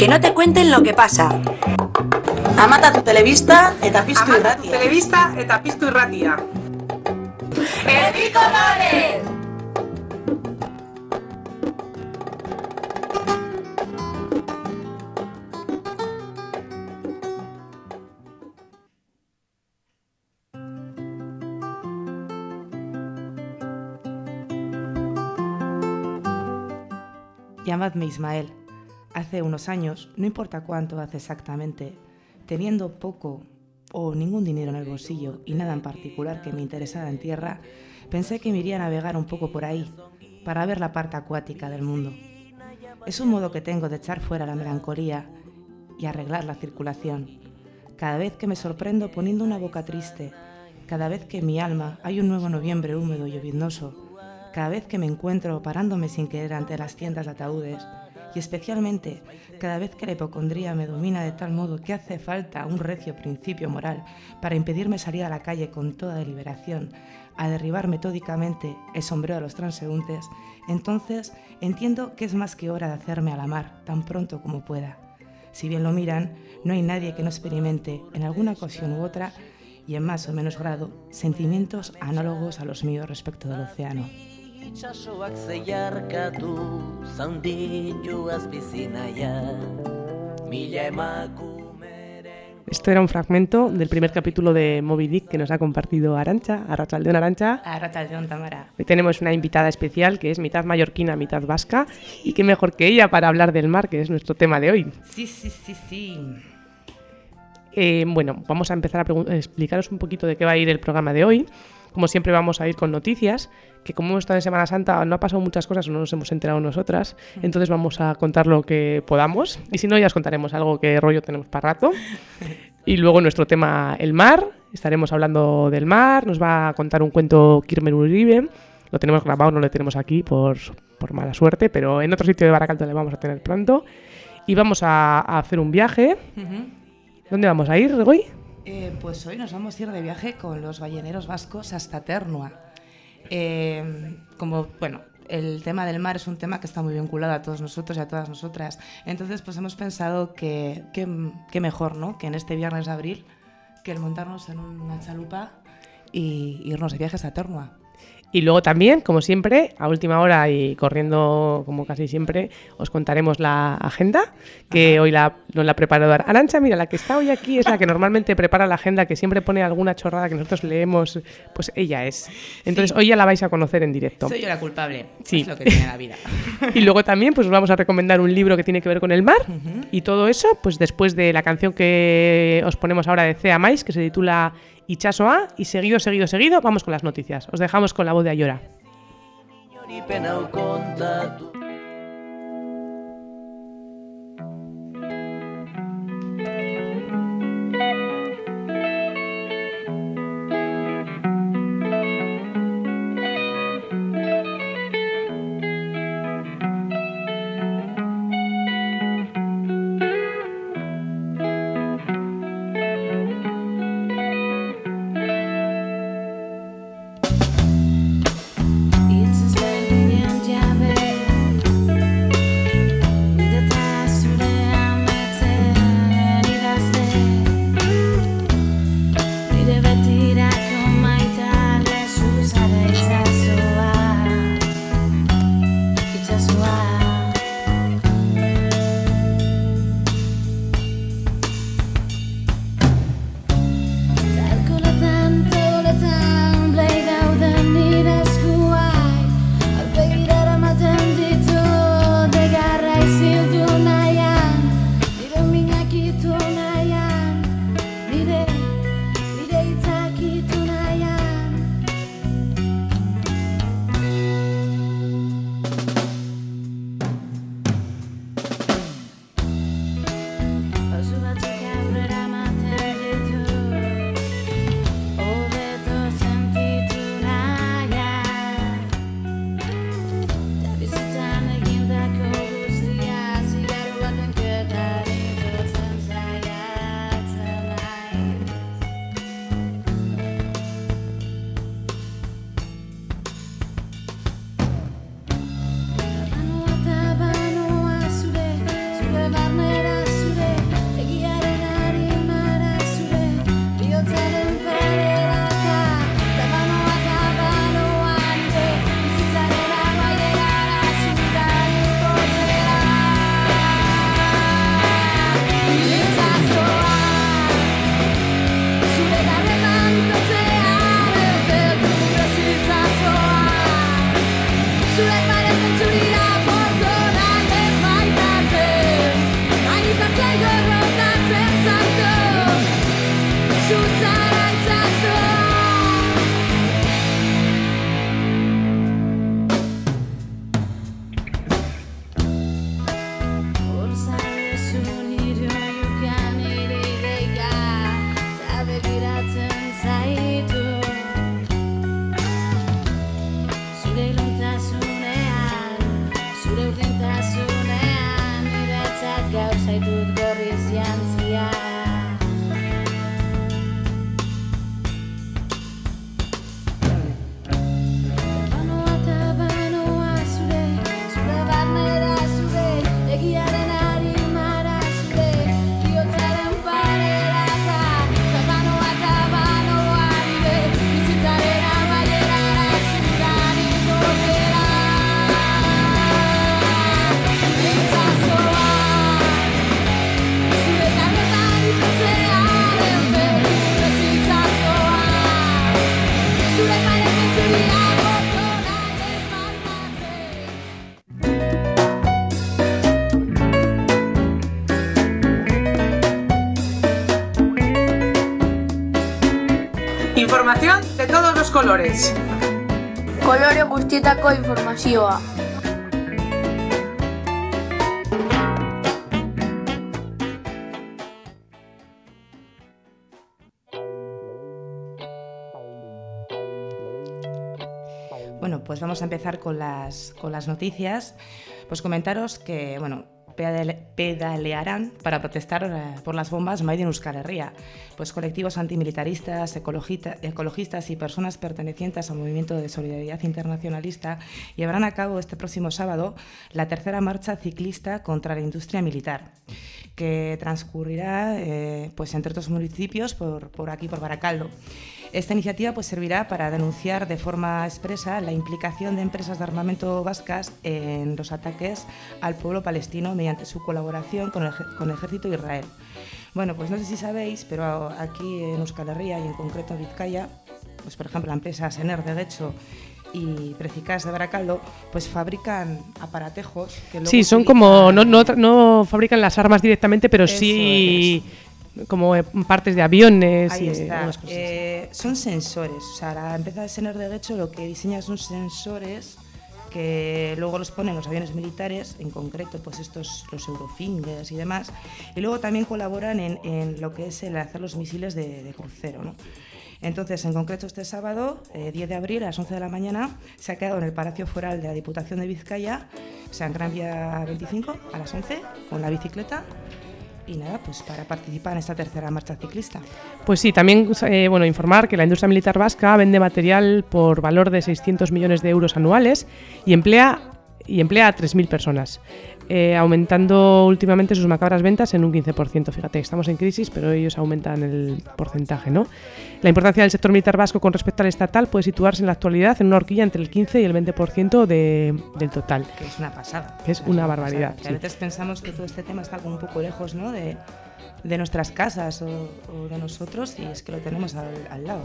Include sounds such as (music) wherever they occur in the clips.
Que no te cuenten lo que pasa. Amata tu televista eta piztu Amata tu irratia. telebista eta piztu irratia. Herriko! Llamadme Ismael. Hace unos años, no importa cuánto hace exactamente, teniendo poco o ningún dinero en el bolsillo y nada en particular que me interesara en tierra, pensé que me iría a navegar un poco por ahí, para ver la parte acuática del mundo. Es un modo que tengo de echar fuera la melancolía y arreglar la circulación. Cada vez que me sorprendo poniendo una boca triste, cada vez que en mi alma hay un nuevo noviembre húmedo y lloviznoso, cada vez que me encuentro parándome sin querer ante las tiendas de ataúdes, y especialmente cada vez que la hipocondría me domina de tal modo que hace falta un recio principio moral para impedirme salir a la calle con toda deliberación, a derribar metódicamente el sombrero de los transeúntes, entonces entiendo que es más que hora de hacerme a la mar tan pronto como pueda. Si bien lo miran, no hay nadie que no experimente, en alguna ocasión u otra, y en más o menos grado, sentimientos análogos a los míos respecto del océano. Itxasoak zeiarkatu zaunditu azpizinaia Mila emakumeren Esto era un fragmento del primer capítulo de Moby Dick que nos ha compartido Arancha, Arrachaldeón Arancha. Arrachaldeón, Tamara. Hoy tenemos una invitada especial que es mitad mallorquina, mitad vasca, y qué mejor que ella para hablar del mar, que es nuestro tema de hoy. Sí, sí, sí, sí. Eh, bueno, vamos a empezar a explicaros un poquito de qué va a ir el programa de hoy. Como siempre vamos a ir con noticias, que como hemos estado en Semana Santa no ha pasado muchas cosas o no nos hemos enterado nosotras, entonces vamos a contar lo que podamos y si no ya os contaremos algo que rollo tenemos para rato. Y luego nuestro tema el mar, estaremos hablando del mar, nos va a contar un cuento Kirmer Uribe, lo tenemos grabado, no lo tenemos aquí por, por mala suerte, pero en otro sitio de Baracaldo le vamos a tener pronto. Y vamos a, a hacer un viaje. ¿Dónde vamos a ir hoy? Eh, pues hoy nos vamos a ir de viaje con los balleneros vascos hasta Ternua. Eh, como, bueno, el tema del mar es un tema que está muy vinculado a todos nosotros y a todas nosotras. Entonces, pues hemos pensado que, mejor, ¿no? Que en este viernes de abril, que el montarnos en una chalupa y irnos de viaje hasta Ternua. Y luego también, como siempre, a última hora y corriendo como casi siempre, os contaremos la agenda, que hoy la, nos la ha preparado Arancha. Mira, la que está hoy aquí es la que normalmente prepara la agenda, que siempre pone alguna chorrada que nosotros leemos, pues ella es. Entonces hoy ya la vais a conocer en directo. Soy yo la culpable. Sí. Es lo que tiene la vida. (laughs) Y luego también pues os vamos a recomendar un libro que tiene que ver con el mar y todo eso, pues después de la canción que os ponemos ahora de Cea Mais, que se titula Ichaso A, y seguido, seguido, seguido, vamos con las noticias. Os dejamos con la voz de Ayora. Información de todos los colores. Kolore guztietako informazioa. Bueno, pues vamos a empezar con las, con las noticias. Pues comentaros que, bueno, pedalearán para protestar eh, por las bombas Made in. Pues colectivos antimilitaristas, ecologistas y personas pertenecientes al movimiento de solidaridad internacionalista llevarán a cabo este próximo sábado la tercera marcha ciclista contra la industria militar, que transcurrirá eh, pues entre otros municipios por, por aquí, por Baracaldo. Esta iniciativa pues, servirá para denunciar de forma expresa la implicación de empresas de armamento vascas en los ataques al pueblo palestino mediante su colaboración con el, con el ejército de Israel. Bueno, pues no sé si sabéis, pero aquí en Euskal Herria y en concreto en Vizcaya, pues por ejemplo la empresa Sener de Guecho y Precicas de Baracaldo, pues fabrican aparatejos que luego Sí, son como. No, no, no fabrican las armas directamente, pero Eso sí. Como eh, partes de aviones Ahí y está. cosas. Eh, son sensores. O sea, la empresa de Sener de Guecho lo que diseña son sensores que luego los ponen los aviones militares, en concreto pues estos, los Eurofingers y demás, y luego también colaboran en, en lo que es el hacer los misiles de, de crucero. ¿no? Entonces, en concreto este sábado, eh, 10 de abril, a las 11 de la mañana, se ha quedado en el Palacio Foral de la Diputación de Vizcaya, o sea, en Gran Vía 25, a las 11, con la bicicleta, y nada, pues para participar en esta tercera marcha ciclista. Pues sí, también eh, bueno, informar que la industria militar vasca vende material por valor de 600 millones de euros anuales y emplea, y emplea a 3.000 personas, eh, aumentando últimamente sus macabras ventas en un 15%. Fíjate, estamos en crisis, pero ellos aumentan el porcentaje. ¿no? La importancia del sector militar vasco con respecto al estatal puede situarse en la actualidad en una horquilla entre el 15 y el 20% de, del total. que es una pasada. Que es una barbaridad, sí. A veces pensamos que todo este tema está como un poco lejos ¿no? de, de nuestras casas o, o de nosotros y es que lo tenemos al, al lado.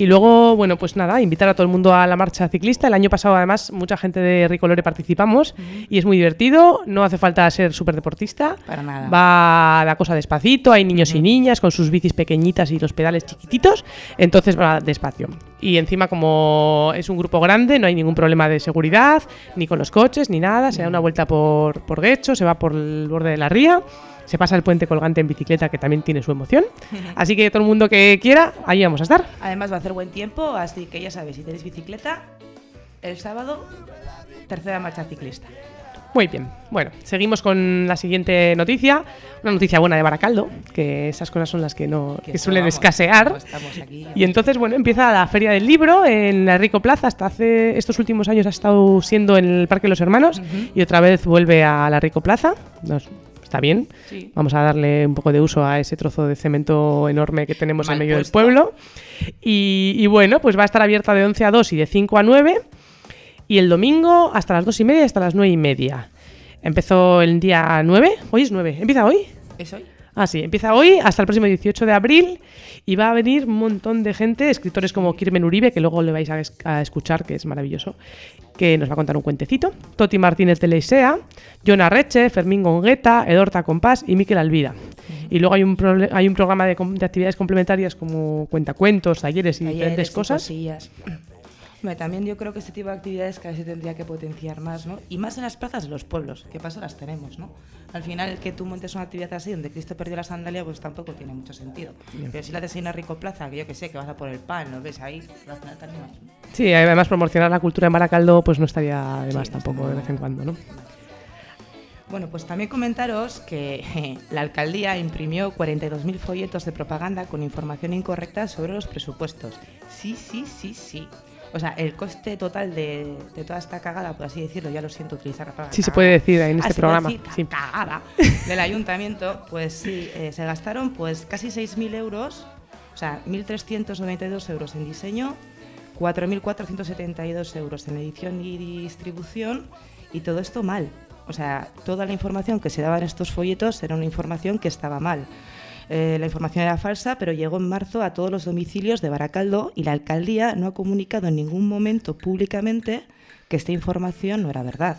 Y luego, bueno, pues nada, invitar a todo el mundo a la marcha ciclista. El año pasado, además, mucha gente de Ricolore participamos y es muy divertido. No hace falta ser súper deportista. Para nada. Va la cosa despacito, hay niños y niñas con sus bicis pequeñitas y los pedales chiquititos, entonces va despacio. Y encima, como es un grupo grande, no hay ningún problema de seguridad, ni con los coches, ni nada. Se da una vuelta por, por Guecho, se va por el borde de la ría, se pasa el puente colgante en bicicleta, que también tiene su emoción. (laughs) Así que todo el mundo que quiera, ahí vamos a estar. Además va a hacer buen tiempo, así que ya sabéis, si tenéis bicicleta, el sábado, tercera marcha ciclista. Muy bien. Bueno, seguimos con la siguiente noticia. Una noticia buena de Baracaldo, que esas cosas son las que no que eso, suelen vamos, escasear. aquí, Y entonces, bueno, empieza la Feria del Libro en la Rico Plaza. Hasta hace estos últimos años ha estado siendo en el Parque de los Hermanos y otra vez vuelve a la Rico Plaza. Nos- está bien. Sí. Vamos a darle un poco de uso a ese trozo de cemento enorme que tenemos Mal en medio puesto. del pueblo. Y, y bueno, pues va a estar abierta de 11 a 2 y de 5 a 9. Y el domingo hasta las 2 y media y hasta las 9 y media. Empezó el día 9. Hoy es 9. ¿Empieza hoy? ¿Es hoy? Ah, sí, empieza hoy hasta el próximo 18 de abril y va a venir un montón de gente, escritores como Kirmen Uribe, que luego le vais a, es- a escuchar, que es maravilloso, que nos va a contar un cuentecito, Toti Martínez de Leisea, John Arreche, Fermín Gongueta, Edorta Compás y Miquel Alvida. Y luego hay un, prole- hay un programa de, actividades complementarias como cuentacuentos, talleres y talleres diferentes cosas. Hombre, también yo creo que este tipo de actividades cada vez se tendría que potenciar más, ¿no? Y más en las plazas de los pueblos, que paso las tenemos, ¿no? Al final, que tú montes una actividad así donde Cristo perdió la sandalia, pues tampoco tiene mucho sentido. Pero si la haces en una rico plaza, que yo que sé, que vas a por el pan, ¿no ves ahí? Al final te animas, ¿no? Sí, además promocionar la cultura en Baracaldo pues no estaría de más Sí, tampoco de vez en cuando, ¿no? Bueno, pues también comentaros que la alcaldía imprimió 42.000 folletos de propaganda con información incorrecta sobre los presupuestos. Sí, sí, sí, sí. O sea, el coste total de, de toda esta cagada, por así decirlo, ya lo siento utilizar la palabra Sí, se puede decir en este programa. decir Sí. cagada del ayuntamiento, pues sí, eh, se gastaron pues casi 6.000 euros, o sea, 1.392 euros en diseño, 4.472 euros en edición y distribución, y todo esto mal. O sea, toda la información que se daba en estos folletos era una información que estaba mal. Eh, la información era falsa, pero llegó en marzo a todos los domicilios de Baracaldo y la alcaldía no ha comunicado en ningún momento públicamente que esta información no era verdad.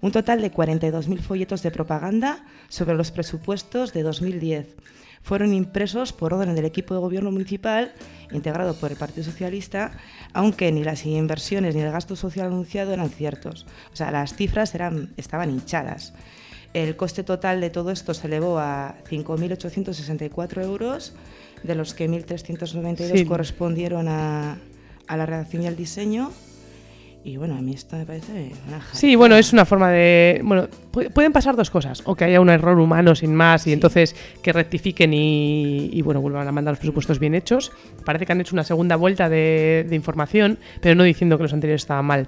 Un total de 42.000 folletos de propaganda sobre los presupuestos de 2010 fueron impresos por orden del equipo de gobierno municipal, integrado por el Partido Socialista, aunque ni las inversiones ni el gasto social anunciado eran ciertos. O sea, las cifras eran, estaban hinchadas. El coste total de todo esto se elevó a 5.864 euros, de los que 1.392 Sí. correspondieron a, a la redacción y al diseño. Y bueno, a mí esto me parece una Sí, bueno, es una forma de... Bueno, pu- pueden pasar dos cosas. O que haya un error humano sin más y entonces que rectifiquen y, y, bueno, vuelvan a mandar los presupuestos bien hechos. Parece que han hecho una segunda vuelta de, de información, pero no diciendo que los anteriores estaban mal.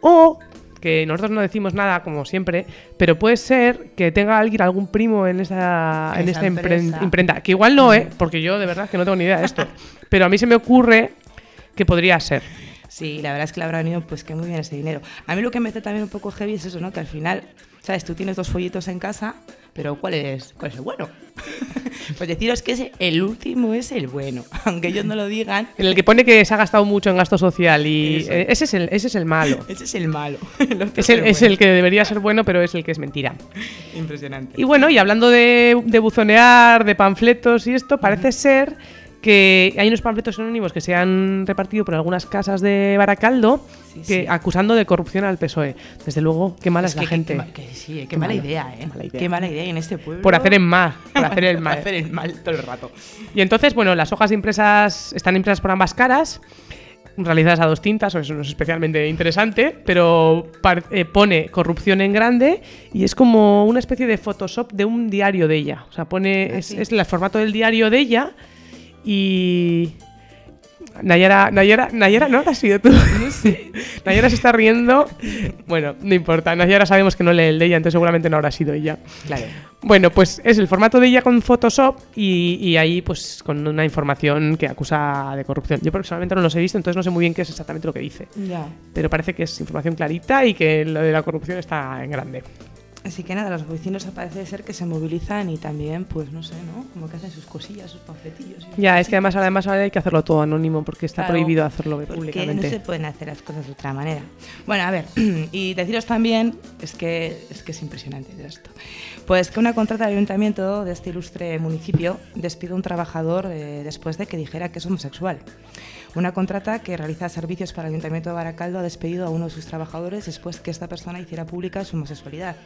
O que nosotros no decimos nada, como siempre, pero puede ser que tenga alguien, algún primo en esta, en Esa esta impren- empresa. imprenta. Que igual no, ¿eh? Porque yo de verdad que no tengo ni idea de esto. (laughs) Pero a mí se me ocurre que podría ser. Sí, la verdad es que le habrá venido pues que muy bien ese dinero. A mí lo que me hace también un poco heavy es eso, ¿no? Que al final, ¿sabes? Tú tienes dos folletos en casa, pero ¿cuál es, cuál es el bueno? (laughs) pues deciros que ese, el último es el bueno, (laughs) aunque ellos no lo digan. En el que pone que se ha gastado mucho en gasto social y Eso. eh, ese, es el, ese es el malo. (laughs) Ese es el malo. El Es el, es el bueno. que debería ser bueno, pero es el que es mentira. Impresionante. Y bueno, y hablando de, de buzonear, de panfletos y esto, parece ser que hay unos panfletos anónimos que se han repartido por algunas casas de Baracaldo Sí, que sí. acusando de corrupción al PSOE. Desde luego, qué mala es, la que- gente. Que sí, qué, mala idea, ¿eh? qué mala idea. Qué mala idea en este pueblo. por hacer el mal, por (laughs) hacer el Por mal. hacer el mal todo el rato. Y entonces, bueno, las hojas impresas están impresas por ambas caras, realizadas a dos tintas, eso no es especialmente interesante, pero eh, pone corrupción en grande y es como una especie de Photoshop de un diario de ella. O sea, pone, es, sí. es el formato del diario de ella y... Nayara, Nayara, Nayara, ¿no? ¿Has sido tú? (laughs) Nayara se está riendo. Bueno, no importa. Nayara sabemos que no lee el de ella, entonces seguramente no habrá sido ella. Claro. Bueno, pues es el formato de ella con Photoshop y, y ahí pues con una información que acusa de corrupción. Yo personalmente no los he visto, entonces no sé muy bien qué es exactamente lo que dice. Ya. Pero parece que es información clarita y que lo de la corrupción está en grande. Así que nada, los vecinos parece ser que se movilizan y también, pues no sé, ¿no? Como que hacen sus cosillas, sus panfletillos. y Ya, es que además, además ahora hay que hacerlo todo anónimo porque está Claro, prohibido hacerlo Porque públicamente. no se pueden hacer las cosas de otra manera. Bueno, a ver, (clears throat) y deciros también, es que es, que es impresionante esto, pues que una contrata del ayuntamiento de este ilustre municipio despide a un trabajador eh, después de que dijera que es homosexual. Una contrata que realiza servicios para el Ayuntamiento de Baracaldo ha despedido a uno de sus trabajadores después que esta persona hiciera pública su homosexualidad.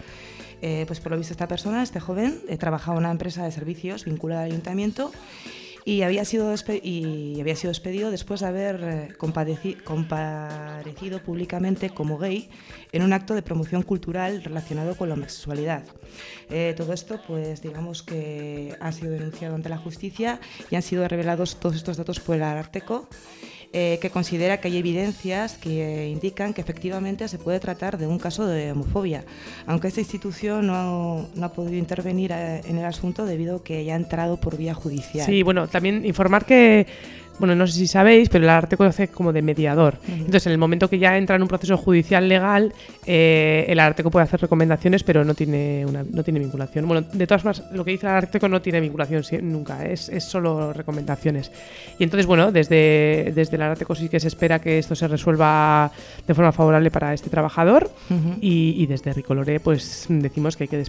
Eh, pues por lo visto esta persona, este joven, eh, trabajaba en una empresa de servicios vinculada al ayuntamiento y había sido, y había sido despedido después de haber eh, comparecido públicamente como gay en un acto de promoción cultural relacionado con la homosexualidad. Eh, todo esto, pues digamos que ha sido denunciado ante la justicia y han sido revelados todos estos datos por el Ararteco eh, que considera que hay evidencias que indican que efectivamente se puede tratar de un caso de homofobia, aunque esta institución no, no ha podido intervenir eh, en el asunto debido a que ya ha entrado por vía judicial. Sí, bueno, también informar que bueno, no sé si sabéis, pero el Ararteko hace como de mediador. Entonces, en el momento que ya entra en un proceso judicial legal, eh, el Ararteko puede hacer recomendaciones, pero no tiene, una, no tiene vinculación. Bueno, de todas formas, lo que dice el Ararteko no tiene vinculación nunca, es, es solo recomendaciones. Y entonces, bueno, desde, desde el Ararteko sí que se espera que esto se resuelva de forma favorable para este trabajador. y, y desde Ricolore, pues decimos que hay que,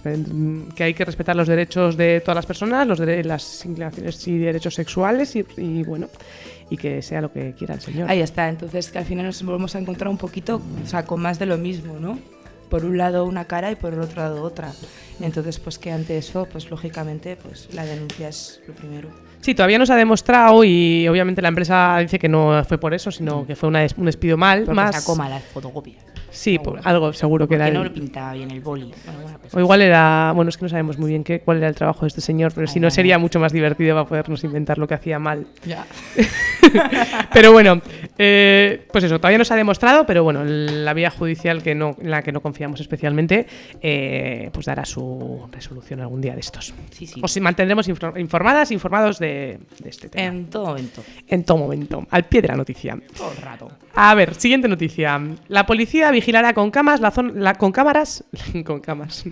que hay que respetar los derechos de todas las personas, los dere- las inclinaciones y derechos sexuales, y, y bueno, y que sea lo que quiera el señor. Ahí está, entonces que al final nos volvemos a encontrar un poquito, o sea, con más de lo mismo, ¿no? Por un lado una cara y por el otro lado otra. Entonces, pues que ante eso, pues lógicamente, pues la denuncia es lo primero. Sí, todavía no se ha demostrado y obviamente la empresa dice que no fue por eso, sino que fue una des- un despido mal. Porque más... sacó malas fotocopias. Sí, por- algo seguro que era. no el- lo pintaba bien el boli. Bueno, pues O igual era, bueno, es que no sabemos muy bien qué, cuál era el trabajo de este señor, pero si no sería mucho más divertido para podernos inventar lo que hacía mal. Ya. (laughs) Pero bueno, eh, pues eso, todavía no se ha demostrado, pero bueno, la vía judicial que no, en la que no confiamos especialmente, eh, pues dará su resolución algún día de estos. Sí, sí. Os mantendremos infor- informadas, informados de, de este tema. En todo momento. en todo momento, al pie de la noticia. Todo el rato. A ver, siguiente noticia. La policía vigilará con camas la zona, la, con cámaras, (laughs) con camas,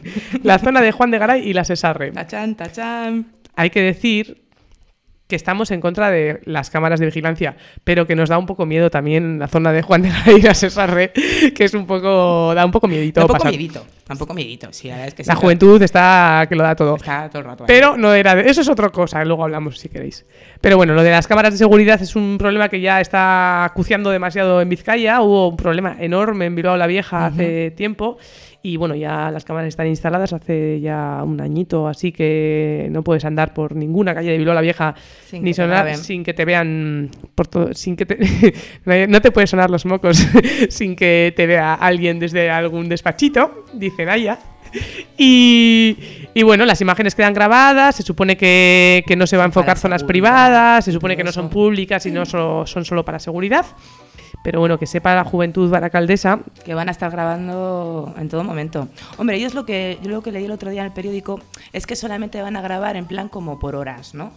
la zona de Juan de Garay y la Sesarre. Tachan, tachan. Hay que decir que estamos en contra de las cámaras de vigilancia, pero que nos da un poco miedo también la zona de Juan de la Sesarre, (laughs) que es un poco, da un poco miedito Tampoco pasar. miedito. Tampoco miedito. Sí, la verdad es que La siempre juventud está que lo da todo. Está todo el rato ahí. Pero no era de, eso es otra cosa, luego hablamos si queréis. Pero bueno, lo de las cámaras de seguridad es un problema que ya está acuciando demasiado en Vizcaya. Hubo un problema enorme en Bilbao la Vieja hace tiempo. Y bueno, ya las cámaras están instaladas hace ya un añito, así que no puedes andar por ninguna calle de Bilbao la Vieja Sin ni sonar sin que te vean por todo, sin que te, (laughs) no te puedes sonar los mocos (laughs) sin que te vea alguien desde algún despachito, dice Naya. Y, y bueno, las imágenes quedan grabadas, se supone que, que no se va a enfocar zonas privadas, se supone que no son públicas y no so- son solo para seguridad. Pero bueno, que sepa la juventud baracaldesa que van a estar grabando en todo momento. Hombre, ellos lo que yo lo que leí el otro día en el periódico es que solamente van a grabar en plan como por horas, ¿no?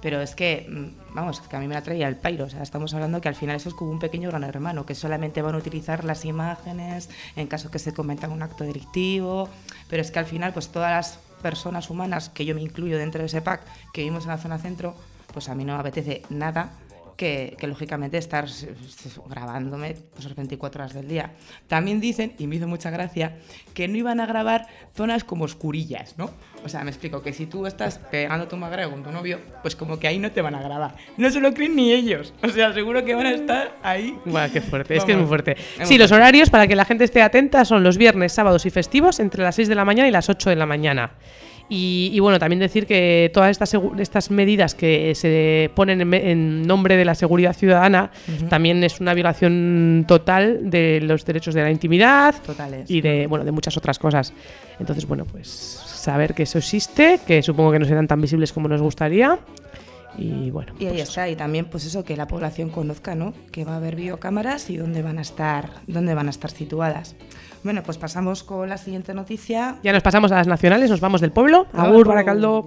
Pero es que, mm, vamos, que a mí me la traía el pairo. O sea, estamos hablando que al final eso es como un pequeño gran hermano, que solamente van a utilizar las imágenes en caso que se cometa un acto delictivo. Pero es que al final, pues todas las personas humanas, que yo me incluyo dentro de ese pack, que vivimos en la zona centro, pues a mí no me apetece nada que, que, lógicamente estar grabándome pues, las 24 horas del día. También dicen, y me hizo mucha gracia, que no iban a grabar zonas como oscurillas, ¿no? O sea, me explico, que si tú estás pegando tu magreo con tu novio, pues como que ahí no te van a grabar. No se lo creen ni ellos. O sea, seguro que van a estar ahí. Buah, qué fuerte, es que es muy Vamos, fuerte. es Sí, muy los fuerte. horarios para que la gente esté atenta son los viernes, sábados y festivos entre las 6 de la mañana y las 8 de la mañana. Y, y bueno, también decir que todas estas, estas medidas que se ponen en, en nombre de la seguridad ciudadana también es una violación total de los derechos de la intimidad Totales. y de, bueno, de muchas otras cosas. Entonces, bueno, pues saber que eso existe, que supongo que no serán tan visibles como nos gustaría. Y bueno, Y ahí pues está, y también pues eso, que la población conozca, ¿no? Que va a haber videocámaras y dónde van a estar, dónde van a estar situadas. Bueno, pues pasamos con la siguiente noticia. Ya nos pasamos a las nacionales, nos vamos del pueblo. Agur, Baracaldo.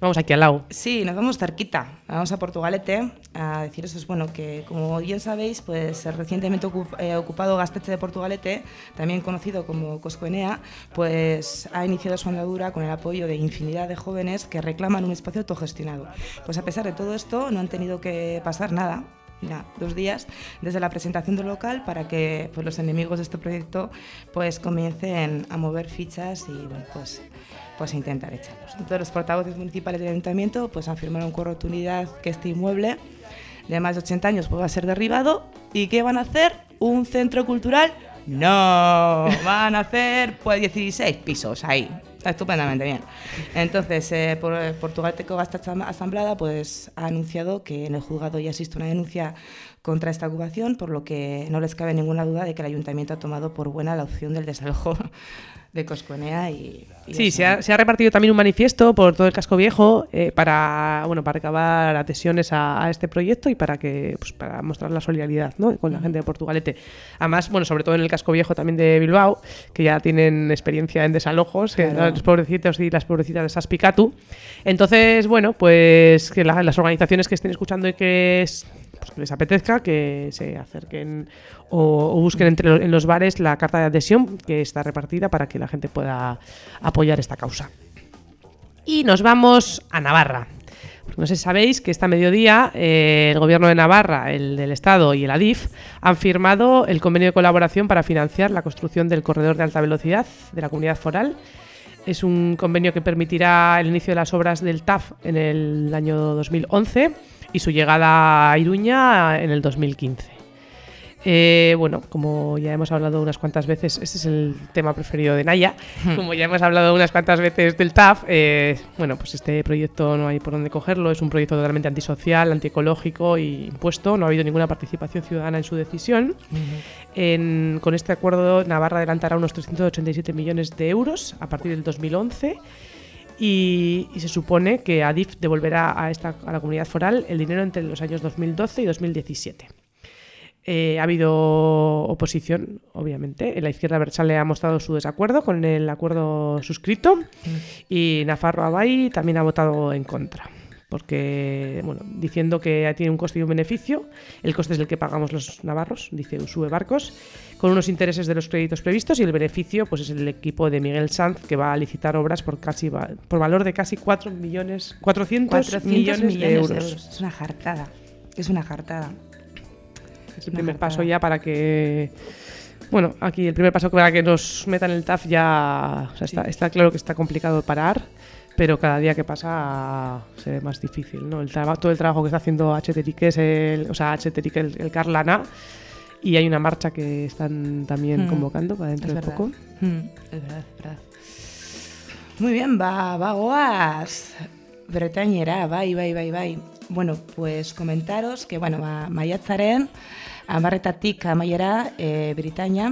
Vamos aquí al lado. Sí, nos vamos cerquita. Vamos a Portugalete a deciros, es bueno, que como bien sabéis, pues el recientemente eh, ocupado Gasteche de Portugalete, también conocido como Coscoenea, pues ha iniciado su andadura con el apoyo de infinidad de jóvenes que reclaman un espacio autogestionado. Pues a pesar de todo esto, no han tenido que pasar nada. Dos días desde la presentación del local para que pues, los enemigos de este proyecto pues comiencen a mover fichas y pues pues intentar echarlos. Entonces los portavoces municipales del ayuntamiento pues afirmaron con rotundidad que este inmueble de más de 80 años pues, va a ser derribado y ¿qué van a hacer? ¿Un centro cultural? No, van a hacer pues 16 pisos ahí. Estupendamente bien. Entonces, eh, por, Portugal Teco Gasta Asamblada pues, ha anunciado que en el juzgado ya existe una denuncia contra esta ocupación, por lo que no les cabe ninguna duda de que el ayuntamiento ha tomado por buena la opción del desalojo de Cosconea y... y Sí, se ha, se ha repartido también un manifiesto por todo el casco viejo eh, para bueno para recabar adhesiones a, a este proyecto y para que pues, para mostrar la solidaridad ¿no? con la gente de Portugalete. Además, bueno, sobre todo en el casco viejo también de Bilbao, que ya tienen experiencia en desalojos, Claro. los pobrecitos y las pobrecitas de Saspicatu. Entonces, bueno, pues que la- las organizaciones que estén escuchando y que es- pues, que les apetezca que se acerquen o, busquen entre lo- en los bares la carta de adhesión que está repartida para que la gente pueda apoyar esta causa. Y nos vamos a Navarra. No sé si sabéis que esta mediodía eh, el gobierno de Navarra, el del Estado y el ADIF han firmado el convenio de colaboración para financiar la construcción del corredor de alta velocidad de la comunidad foral. Es un convenio que permitirá el inicio de las obras del TAF en el año 2011 y su llegada a Iruña en el 2015. Eh, bueno, como ya hemos hablado unas cuantas veces, este es el tema preferido de Naya. (laughs) Como ya hemos hablado unas cuantas veces del TAF, eh, bueno, pues este proyecto no hay por dónde cogerlo. Es un proyecto totalmente antisocial, antiecológico y impuesto. No ha habido ninguna participación ciudadana en su decisión. En- con este acuerdo, Navarra adelantará unos 387 millones de euros a partir del 2011. Y, y se supone que Adif devolverá a, esta, a la comunidad foral el dinero entre los años 2012 y 2017. Eh, ha habido oposición, obviamente. La izquierda versale ha mostrado su desacuerdo con el acuerdo suscrito y Nafarro Abay también ha votado en contra. Porque, bueno, diciendo que tiene un coste y un beneficio, el coste es el que pagamos los navarros, dice Usue Barcos, con unos intereses de los créditos previstos y el beneficio pues es el equipo de Miguel Sanz que va a licitar obras por casi por valor de casi 4 millones 400, 400 millones, millones, de, euros. Es una jartada. Es una jartada. Es el primer jartada. paso ya para que. Bueno, aquí el primer paso para que nos metan el TAF ya. o sea, está, está claro que está complicado de parar, pero cada día que pasa se ve más difícil, ¿no? El todo el trabajo que está haciendo H. Terique es el. O sea, H. Terique, el, el Carlana. Y hay una marcha que están también Mm, convocando para dentro Es de verdad. poco. Mm, es verdad, es verdad. Muy bien, ba, bagoaz. Bretañera, bai, bai, bai, bai. Bueno, pues comentaros que, bueno, ba, maiatzaren, amarretatik amaiera, e, Britainia,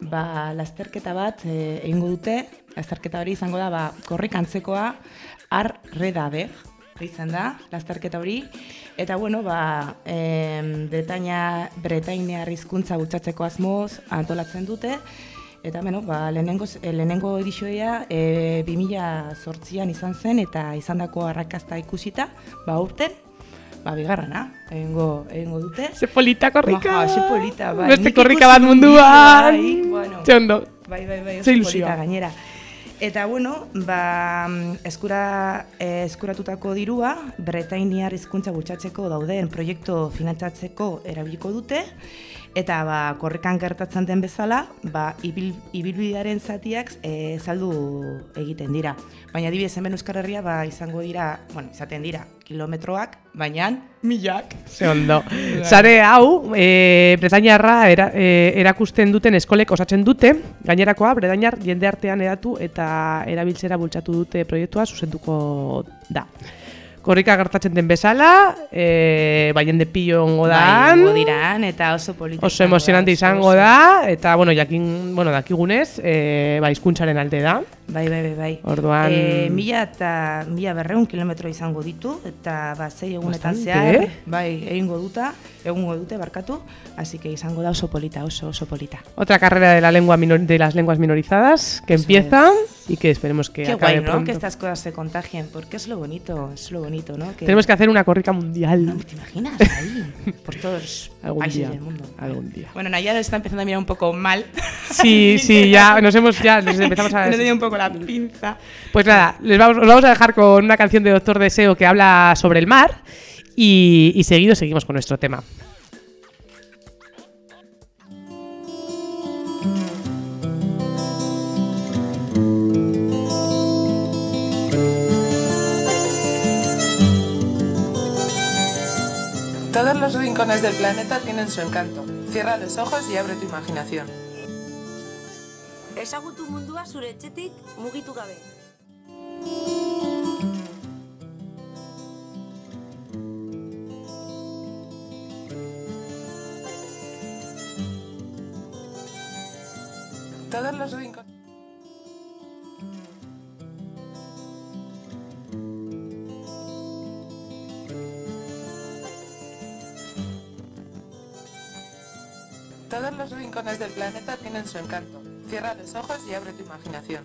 ba, lasterketa bat e, egingo dute, lasterketa hori izango da, ba, korrik antzekoa, ar redade, izan da, lasterketa hori, eta bueno, ba, em, Bretaña, Bretainiar hizkuntza bultzatzeko asmoz antolatzen dute, Eta bueno, ba, lehenengo, eh, lehenengo edizioa e, 2008an izan zen eta izandako arrakasta ikusita, ba urten, ba bigarrena, egingo, egingo dute. Ze polita korrika! Maja, ze polita, bai. Beste korrika bat munduan! bai, bueno. Ze ondo! Bai, bai, bai, oso polita gainera. Eta bueno, ba, eskura, eh, eskuratutako dirua, Bretainiar hizkuntza bultzatzeko dauden proiektu finantzatzeko erabiliko dute, eta ba, korrekan gertatzen den bezala, ba, ibil, ibilbidearen zatiak e, saldu egiten dira. Baina adibidez hemen Euskal Herria ba, izango dira, bueno, izaten dira, kilometroak, baina milak. Ze ondo. (laughs) Sare hau, e, Bretañarra era, e, erakusten duten eskolek osatzen dute, gainerakoa Bretañar jende artean edatu eta erabiltzera bultzatu dute proiektua zuzentuko da. Korrika gertatzen den bezala, e, bai jende pillo ongo Bai, da, egongo diraan, eta oso polita. oso emozionante izango da, eta, bueno, jakin, bueno, dakigunez, e, ba, hizkuntzaren alde da. Bai, bai, bai, bai. Orduan- E, mila eta mila berreun kilometro izango ditu, eta ba, zei egunetan zehar, eh? bai, egingo duta, egungo dute, barkatu, así que izango da oso polita, oso, oso polita. Otra carrera de, la lengua minor- de las lenguas minorizadas que Eso empieza y que esperemos que Qué acabe guay, ¿no? pronto. Que estas cosas se contagien, porque es lo bonito, es lo bonito, ¿no? Que, Tenemos que hacer una corrica mundial. ¿Te imaginas? Ahí, (laughs) por todos los Algún países día, del mundo. algún día. Bueno, Nayara está empezando a mirar un poco mal. (laughs) Sí, sí, ya nos hemos ya nos empezamos a (laughs) tenido un poco la pinza. Pues nada, les vamos, os vamos a dejar con una canción de Doctor Deseo que habla sobre el mar y, y seguido seguimos con nuestro tema. Todos los rincones del planeta tienen su encanto. Cierra los ojos y abre tu imaginación. Ezagutu mundua zure etxetik mugitu gabe. Todos los rincones... Todos los rincones del planeta tienen su encanto. Cierra los ojos y abre tu imaginación.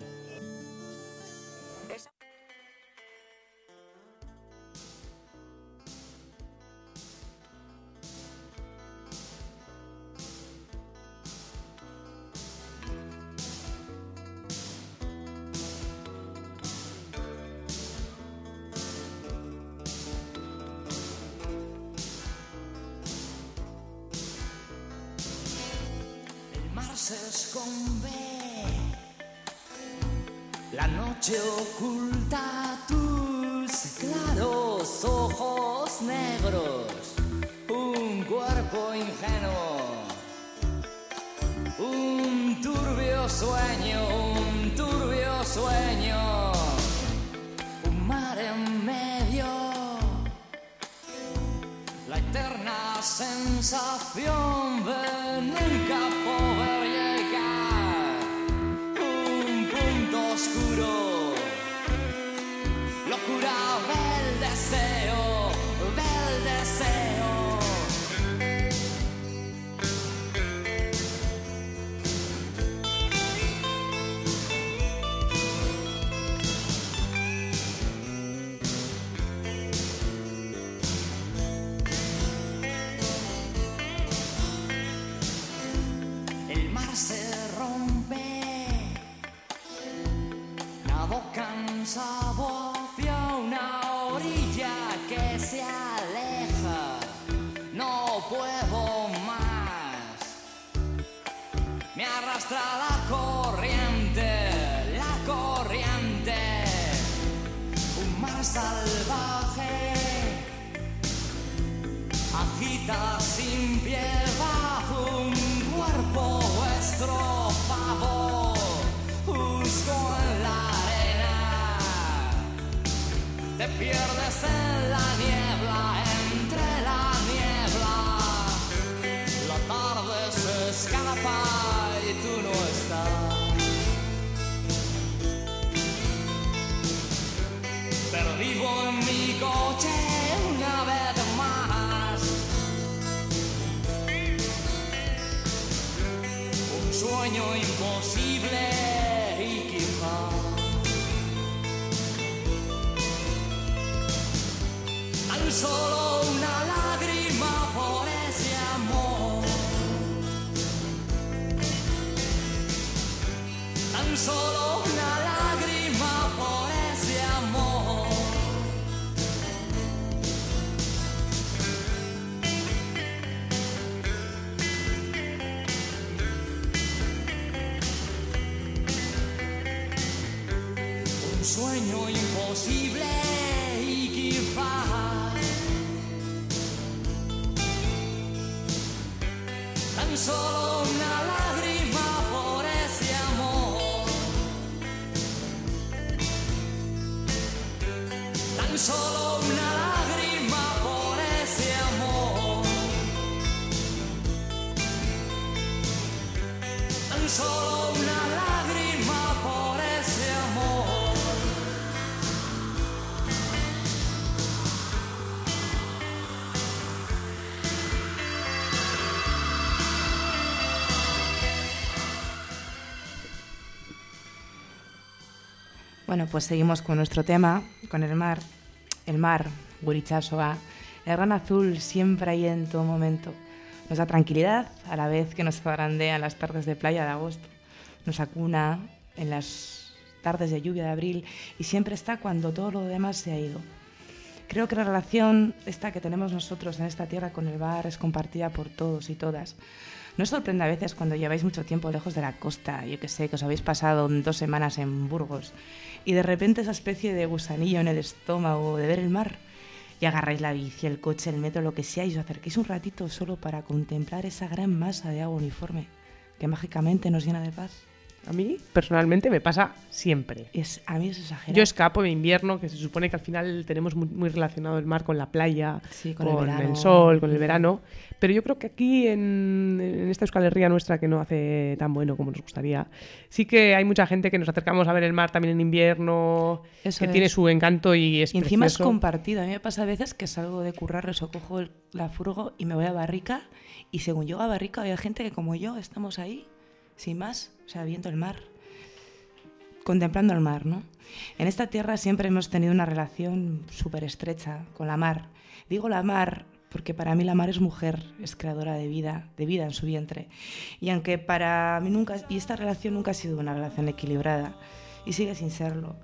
La noche oculta tus claros ojos negros, un cuerpo ingenuo, un turbio sueño, un turbio sueño, un mar en medio la eterna sensación de nunca del Bueno, pues seguimos con nuestro tema, con el mar. El mar, Gurichasoa, el gran azul siempre ahí en todo momento. Nos da tranquilidad a la vez que nos zarandea en las tardes de playa de agosto. Nos acuna en las tardes de lluvia de abril y siempre está cuando todo lo demás se ha ido. Creo que la relación esta que tenemos nosotros en esta tierra con el bar es compartida por todos y todas. No os sorprende a veces cuando lleváis mucho tiempo lejos de la costa, yo que sé, que os habéis pasado dos semanas en Burgos y de repente esa especie de gusanillo en el estómago de ver el mar y agarráis la bici, el coche, el metro, lo que sea y os acerquéis un ratito solo para contemplar esa gran masa de agua uniforme que mágicamente nos llena de paz. A mí, personalmente, me pasa siempre. Es, a mí es exagerado. Yo escapo de invierno, que se supone que al final tenemos muy, muy relacionado el mar con la playa, Sí, con el verano. sol, con el verano. Pero yo creo que aquí en, en esta Euskal Herria nuestra, que no hace tan bueno como nos gustaría, sí que hay mucha gente que nos acercamos a ver el mar también en invierno, Eso que tiene es. su encanto y es Y encima es precioso. compartido. A mí me pasa a veces que salgo de currar, eso cojo el- la furgo y me voy a Barrica. Y según yo a Barrica había gente que como yo estamos ahí, sin más, o sea, viendo el mar, contemplando el mar, ¿no? En esta tierra siempre hemos tenido una relación súper estrecha con la mar. Digo la mar porque para mí la mar es mujer, es creadora de vida, de vida en su vientre. Y aunque para mí nunca, y esta relación nunca ha sido una relación equilibrada, y sigue sin serlo.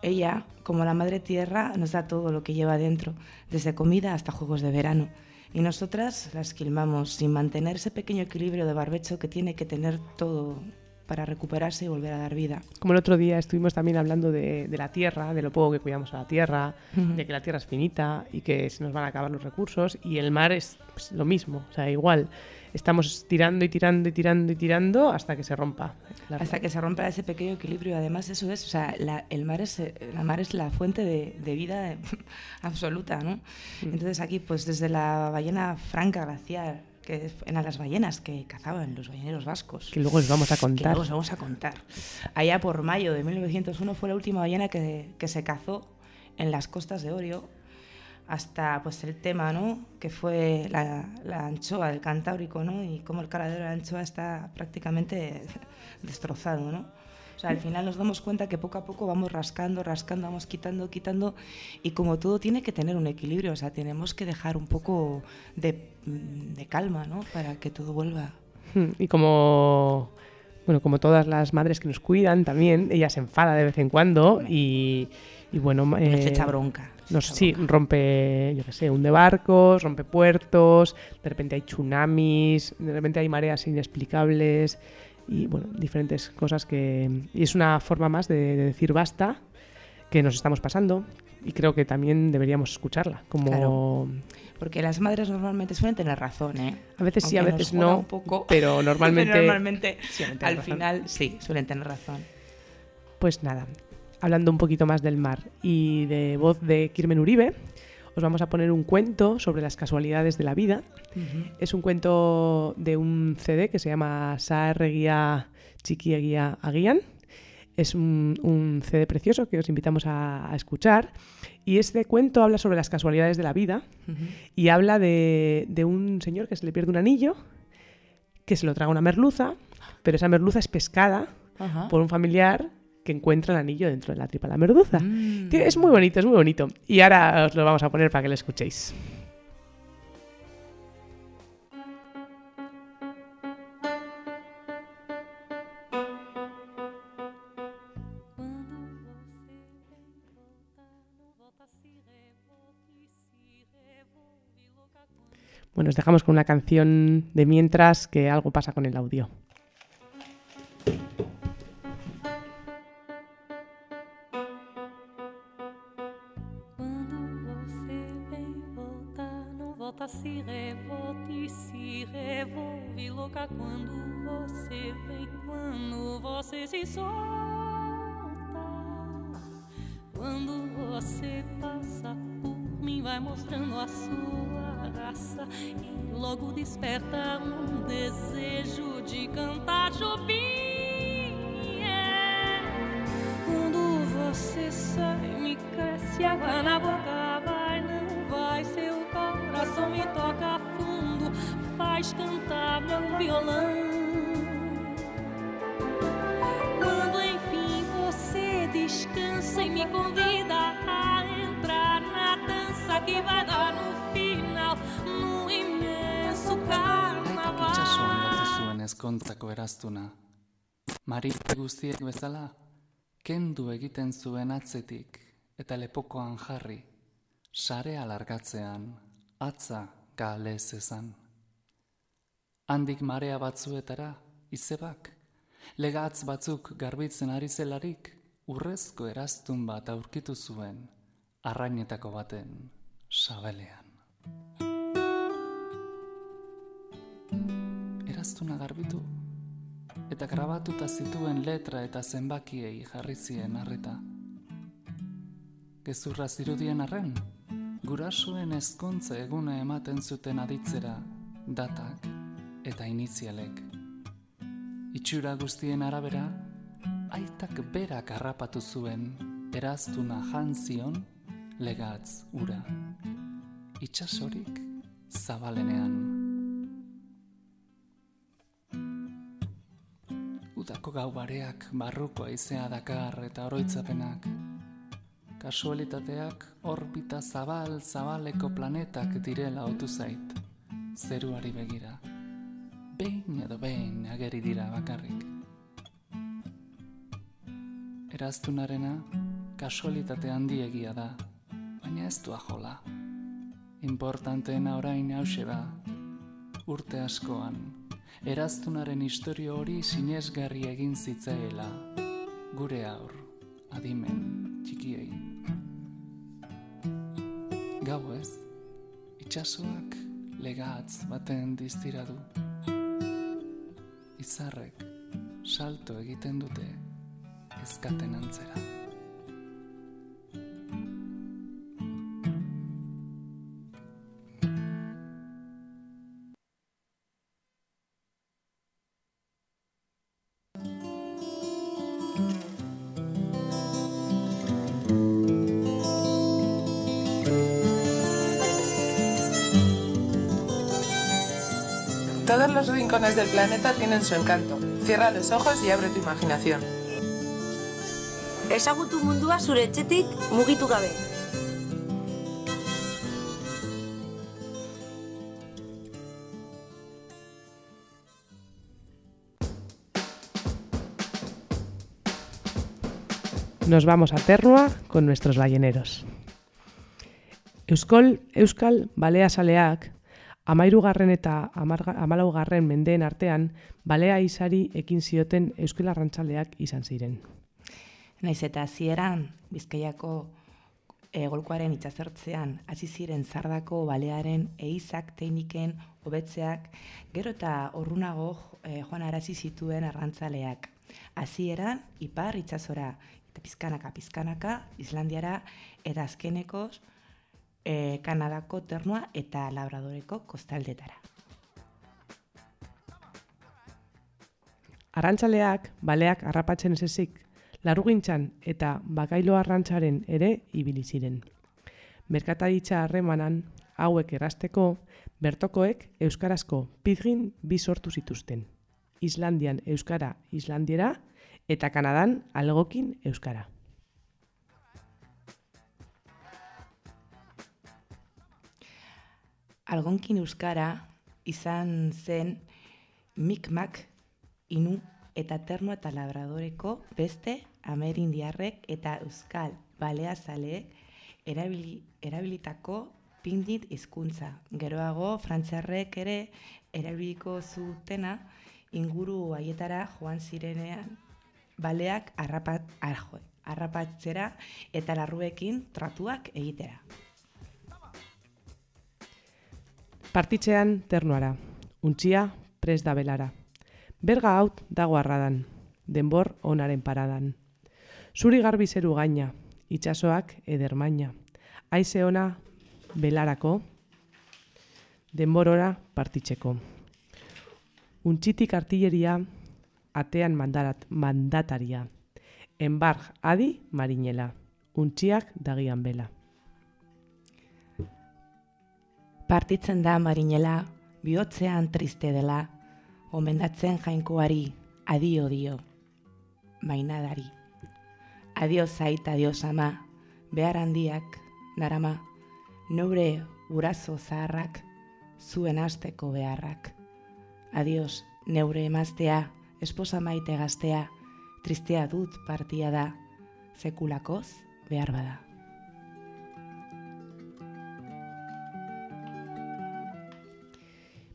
Ella, como la madre tierra, nos da todo lo que lleva dentro, desde comida hasta juegos de verano. Y nosotras la esquilmamos sin mantener ese pequeño equilibrio de barbecho que tiene que tener todo para recuperarse y volver a dar vida. Como el otro día estuvimos también hablando de, de la tierra, de lo poco que cuidamos a la tierra, Ujú. de que la tierra es finita y que se nos van a acabar los recursos. Y el mar es pues, lo mismo, o sea, igual. Estamos tirando y tirando y tirando y tirando hasta que se rompa. Hasta que se rompa ese pequeño equilibrio. Además, eso es, o sea, la, el mar es, eh, la mar es la fuente de, de vida (laughs) absoluta, ¿no? Entonces aquí, pues desde la ballena franca glacial, que eran las ballenas que cazaban los balleneros vascos. Que luego les vamos a que contar. luego os vamos a contar. Allá por mayo de 1901 fue la última ballena que, que se cazó en las costas de Orio, hasta pues el tema, ¿no? Que fue la, la anchoa del Cantábrico, ¿no? Y cómo el caladero de la anchoa está prácticamente (laughs) destrozado, ¿no? O sea, al final nos damos cuenta que poco a poco vamos rascando, rascando, vamos quitando, quitando, y como todo tiene que tener un equilibrio, o sea, tenemos que dejar un poco de, de calma, ¿no? Para que todo vuelva. Hmm, Y como, bueno, como todas las madres que nos cuidan también, ella se enfada de vez en cuando y, y bueno... Nos eh, echa bronca. Nos, echa sí, bronca. rompe, yo qué sé, hunde barcos, rompe puertos, de repente hay tsunamis, de repente hay mareas inexplicables y bueno, diferentes cosas que... Y es una forma más de, de decir basta que nos estamos pasando y creo que también deberíamos escucharla. Como Claro. Porque las madres normalmente suelen tener razón, ¿eh? a veces sí, a veces no, un poco, pero normalmente... (laughs) pero normalmente al razón. final sí, suelen tener razón. Pues nada, hablando un poquito más del mar y de voz de Kirmen Uribe, os vamos a poner un cuento sobre las casualidades de la vida. Es un cuento de un CD que se llama Saarregia Txikiegia Agian. Es un, un CD precioso que os invitamos a, a escuchar. Y este cuento habla sobre las casualidades de la vida y habla de, de un señor que se le pierde un anillo, que se lo traga una merluza, pero esa merluza es pescada por un familiar que encuentra el anillo dentro de la tripa de la merluza. Mm. Es muy bonito, es muy bonito. Y ahora os lo vamos a poner para que lo escuchéis. Bueno, os dejamos con una canción de mientras que algo pasa con el audio. Louca. Quando você vem, quando você se solta. Quando você passa por mim, vai mostrando a sua raça e logo desperta um desejo de cantar Jobim. Quando você sai, me cresce água na boca, vai, não vai, seu coração me toca faz cantar meu violão. Quando enfim você descansa e me convida a entrar na dança que vai dar no final, no imenso carnaval. Marite guztiek bezala, kendu egiten zuen atzetik eta lepokoan jarri, sarea largatzean, atza galez ezan. Handik marea batzuetara, izebak, legatz batzuk garbitzen ari zelarik, urrezko eraztun bat aurkitu zuen, arrainetako baten sabelean. Eraztuna garbitu, eta grabatuta zituen letra eta zenbakiei jarri zien harrita. Gezurra zirudien arren, gurasoen ezkontza egune ematen zuten aditzera, datak eta inizialek. Itxura guztien arabera, aitak berak harrapatu zuen eraztuna jantzion legatz ura. Itxasorik zabalenean. Udako gau bareak barruko aizea dakar eta oroitzapenak. Kasualitateak orbita zabal zabaleko planetak direla otu zait. Zeruari begira. Behin edo behin ageri dira bakarrik. Eraztunarena kasualitate handiegia da, baina ez du jola. Importanteena orain hause da, urte askoan, eraztunaren historio hori sinesgarri egin zitzaela, gure aur, adimen, txikiei. Gau ez, itxasoak legatz baten diztira du. Izarrek salto egiten dute ezkaten antzera. Todos los rincones del planeta tienen su encanto. Cierra los ojos y abre tu imaginación. Ezagutu mundua zure etxetik mugitu gabe. Nos vamos a Ternua con nuestros balleneros. Euskal, Euskal balea saleak, amairugarren eta hamalaugarren mendeen artean, balea izari ekin zioten Euskal Arrantzaleak izan ziren. Naiz eta hasieran Bizkaiako egolkoaren itxazertzean hasi ziren zardako balearen eizak tekniken hobetzeak gero eta urrunago eh, joan arazi zituen arrantzaleak. Hasieran ipar itsasora eta pizkanaka pizkanaka Islandiara eta azkenekoz eh, Kanadako ternua eta Labradoreko kostaldetara. Arrantzaleak baleak harrapatzen ez ezik, larugintzan eta bakailo arrantzaren ere ibili ziren. Merkataritza harremanan hauek errasteko, bertokoek euskarazko pidgin bi sortu zituzten. Islandian euskara islandiera eta Kanadan algokin euskara. Algonkin euskara izan zen mikmak inu eta terno eta labradoreko beste amerindiarrek eta euskal baleazaleek erabili, erabilitako pindit hizkuntza. Geroago frantziarrek ere erabiliko zutena inguru haietara joan zirenean baleak arrapat, arjo, arrapatzera eta larruekin tratuak egitera. Partitzean ternuara, untxia pres da belara. Berga haut dago arradan, denbor onaren paradan. Zuri garbi zeru gaina, itxasoak edermaina. Aize ona belarako, denborora partitzeko. Untxitik artilleria, atean mandarat, mandataria. Enbarg adi marinela, untxiak dagian bela. Partitzen da marinela, bihotzean triste dela, gomendatzen jainkoari, adio dio, mainadari. Adio zait, adio ama, behar handiak, narama, neure urazo zaharrak, zuen hasteko beharrak. Adios, neure emaztea, esposa maite gaztea, tristea dut partia da, sekulakoz behar bada.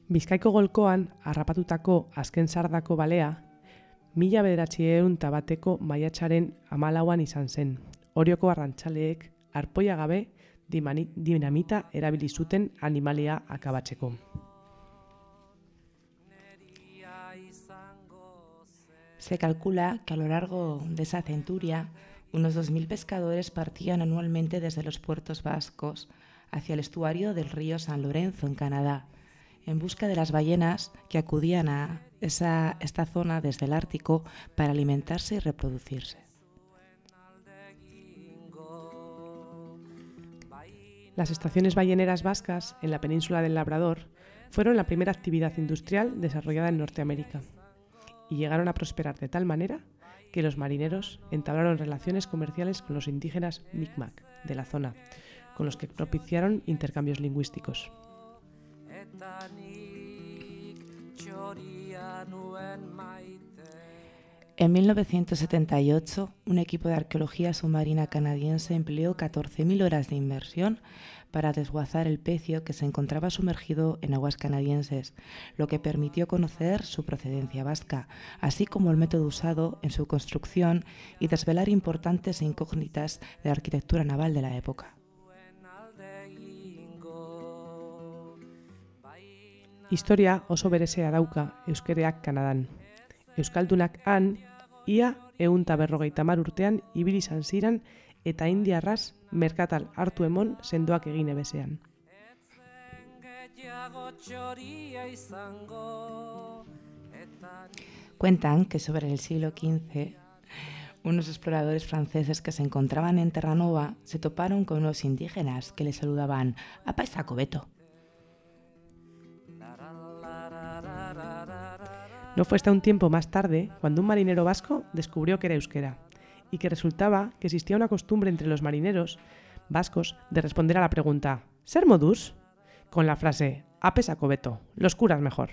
Bizkaiko golkoan harrapatutako azken sardako balea, mila bederatxieun bateko maiatxaren amalauan izan zen. Orioko arrantzaleek arpoia gabe dinamita erabili zuten animalia akabatzeko. Se calcula que a lo largo de esa centuria unos 2.000 pescadores partían anualmente desde los puertos vascos hacia el estuario del río San Lorenzo, en Canadá, en busca de las ballenas que acudían a esa, esta zona desde el Ártico para alimentarse y reproducirse. Las estaciones balleneras vascas en la península del Labrador fueron la primera actividad industrial desarrollada en Norteamérica y llegaron a prosperar de tal manera que los marineros entablaron relaciones comerciales con los indígenas Mi'kmaq de la zona, con los que propiciaron intercambios lingüísticos. En 1978, un equipo de arqueología submarina canadiense empleó 14.000 horas de inversión para desguazar el pecio que se encontraba sumergido en aguas canadienses, lo que permitió conocer su procedencia vasca, así como el método usado en su construcción y desvelar importantes incógnitas de la arquitectura naval de la época. Historia oso beresea dauka euskereak Kanadan. Euskaldunak han, ia eun eta berrogeita mar urtean ibili izan eta indiarraz merkatal hartu emon sendoak egin ebesean. Cuentan que sobre el siglo XV, unos exploradores franceses que se encontraban en Terranova se toparon con unos indígenas que les saludaban a paisaco No fue hasta un tiempo más tarde cuando un marinero vasco descubrió que era euskera y que resultaba que existía una costumbre entre los marineros vascos de responder a la pregunta ¿Ser modus? con la frase Apes a cobeto, los curas mejor.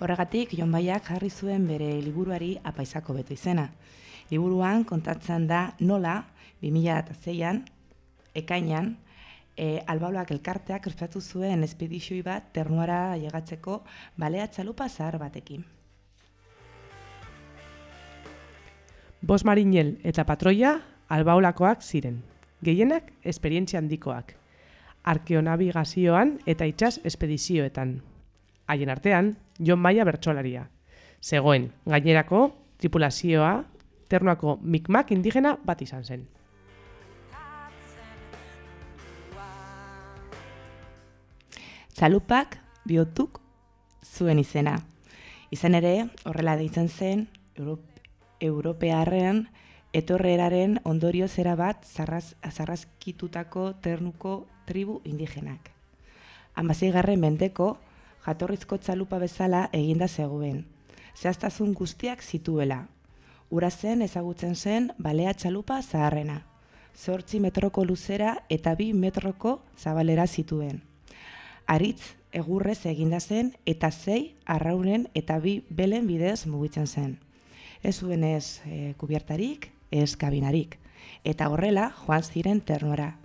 Horregatik, Jon Baiak jarri zuen bere liburuari apaisako beto izena. Liburuan kontatzen da nola, 2006an, ekainan, e, albaulak elkarteak ospatu zuen espedizioi bat ternuara llegatzeko balea zahar batekin. Bos marinel eta patroia albaulakoak ziren. Gehienak esperientzia handikoak. Arkeonabigazioan eta itsas espedizioetan. Haien artean, Jon Maia bertsolaria. Zegoen, gainerako, tripulazioa, ternuako mikmak indigena bat izan zen. Txalupak biotuk zuen izena. Izan ere, horrela deitzen zen, Europ etorreraren ondorio zera bat zarraz, zarrazkitutako ternuko tribu indigenak. Amazeigarren mendeko, jatorrizko txalupa bezala eginda zegoen. Zehaztazun guztiak zituela. Ura zen ezagutzen zen balea txalupa zaharrena. Zortzi metroko luzera eta bi metroko zabalera zituen. Aritz egurrez eginda zen eta zei arraunen eta bi belen bidez mugitzen zen. Ez zuen ez e, kubiertarik, ez kabinarik. Eta horrela joan ziren ternora.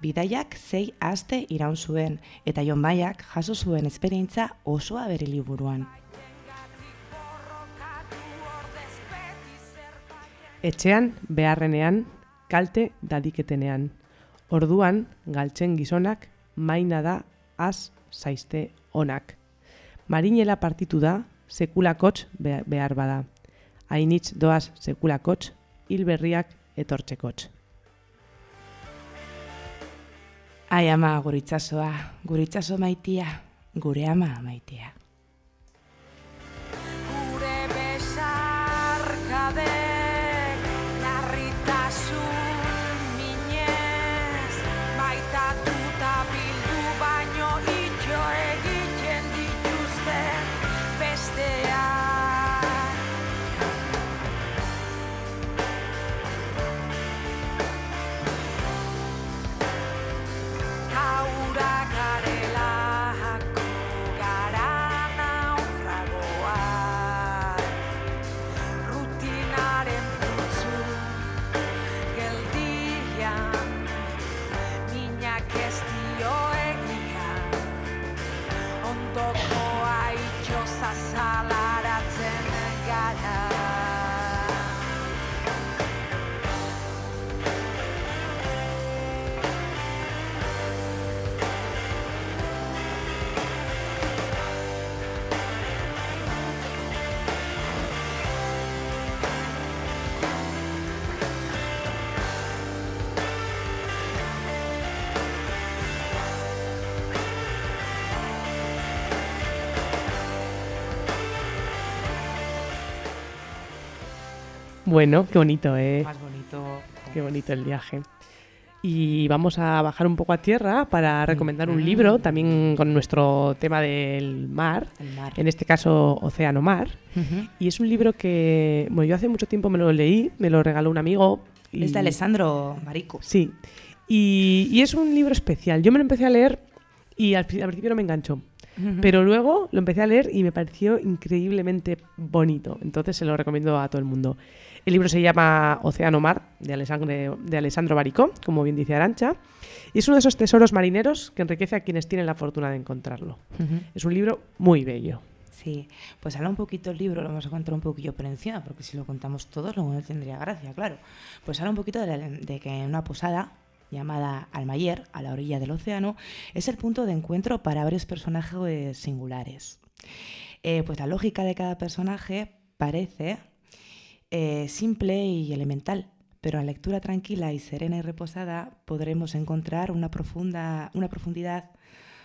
Bidaiak zei aste iraun zuen eta Jon Baiak jaso zuen esperientza osoa bere liburuan. Etxean, beharrenean, kalte dadiketenean. Orduan, galtzen gizonak, maina da az zaizte onak. Marinela partitu da, sekulakots behar bada. Hainitz doaz sekulakots, hil berriak etortzekots. Ai ama guritzasoa, guritzaso maitia, gure ama maitia. Bueno, qué bonito, ¿eh? Más bonito. Qué bonito el viaje. Y vamos a bajar un poco a tierra para recomendar un libro, también con nuestro tema del mar, El mar. en este caso Océano Mar. Y es un libro que, bueno, yo hace mucho tiempo me lo leí, me lo regaló un amigo. Y... Es de Alessandro Marico. Sí. Y, y es un libro especial. Yo me lo empecé a leer y al, al principio no me enganchó. Pero luego lo empecé a leer y me pareció increíblemente bonito. Entonces se lo recomiendo a todo el mundo. El libro se llama Océano Mar, de Alessandro, de Alessandro Baricó, como bien dice Arancha. Y es uno de esos tesoros marineros que enriquece a quienes tienen la fortuna de encontrarlo. Es un libro muy bello. Sí, pues habla un poquito el libro, lo vamos a contar un poquillo por encima, porque si lo contamos todos, luego no tendría gracia, claro. Pues habla un poquito de, la- de que en una posada llamada Almayer, a la orilla del océano, es el punto de encuentro para varios personajes singulares. Eh, pues la lógica de cada personaje parece eh, simple y elemental, pero a lectura tranquila y serena y reposada podremos encontrar una, profunda, una profundidad